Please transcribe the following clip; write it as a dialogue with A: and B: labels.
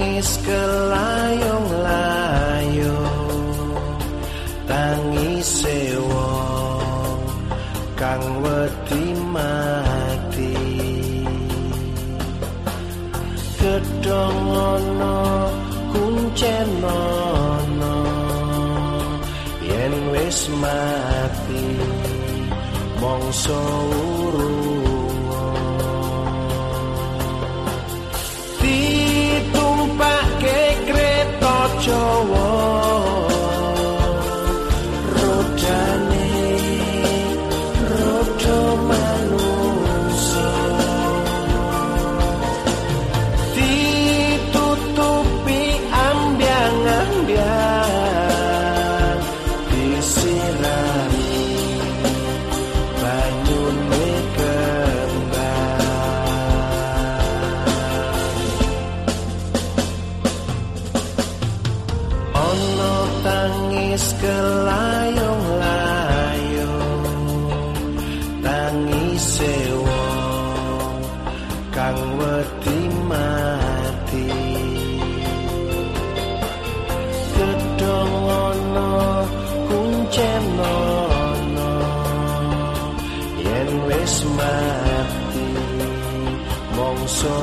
A: tangis kelayong layo tangis sewo kang wedi mati. Gedhong ana kuncen ana yen wis mati mongso urung ono tangis kelayong-layong tangis sewa kang wedi mati. Gedhong ana kuncen ana yen wis mati mongso